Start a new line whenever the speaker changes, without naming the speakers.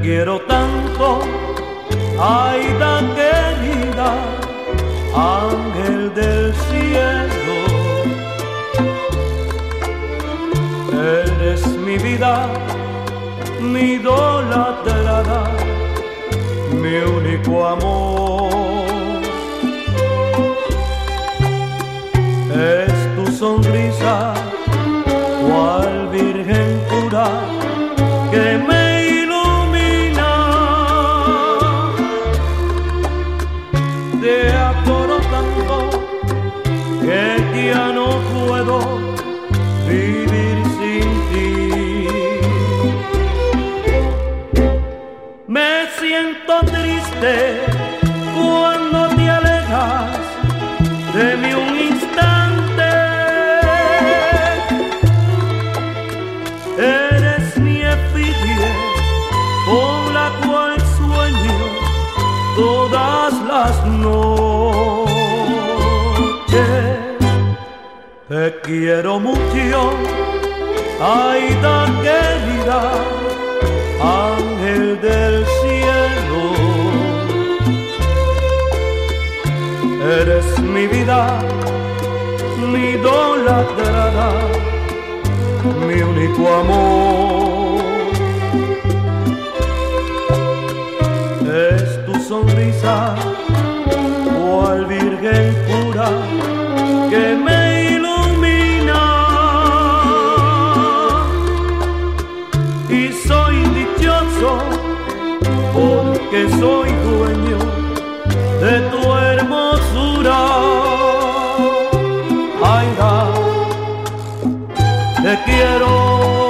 quiero tanto, Aida querida, ángel del cielo. Eres mi vida, mi idolatrada, mi único amor. Es tu sonrisa, cual virgen pura, que me que ya no puedo vivir sin ti. Me siento triste cuando te alejas de mí un instante. Eres mi efigie con la cual sueño todas las noches. Quiero mucho, Aida querida, ángel del cielo. Eres mi vida, mi idolatrada, mi único amor. Es tu sonrisa, porque soy dueño de tu hermosura. Aida, te quiero